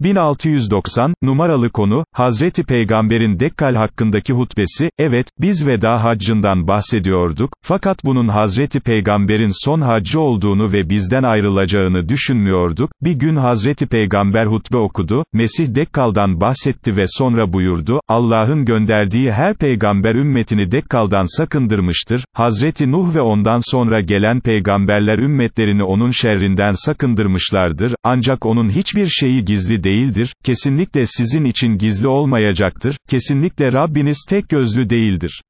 1690, numaralı konu, Hazreti Peygamber'in Dekkal hakkındaki hutbesi, evet, biz veda haccından bahsediyorduk, fakat bunun Hazreti Peygamber'in son haccı olduğunu ve bizden ayrılacağını düşünmüyorduk, bir gün Hazreti Peygamber hutbe okudu, Mesih Dekkal'dan bahsetti ve sonra buyurdu, Allah'ın gönderdiği her peygamber ümmetini Dekkal'dan sakındırmıştır, Hazreti Nuh ve ondan sonra gelen peygamberler ümmetlerini onun şerrinden sakındırmışlardır, ancak onun hiçbir şeyi gizli değil, değildir, kesinlikle sizin için gizli olmayacaktır, kesinlikle Rabbiniz tek gözlü değildir.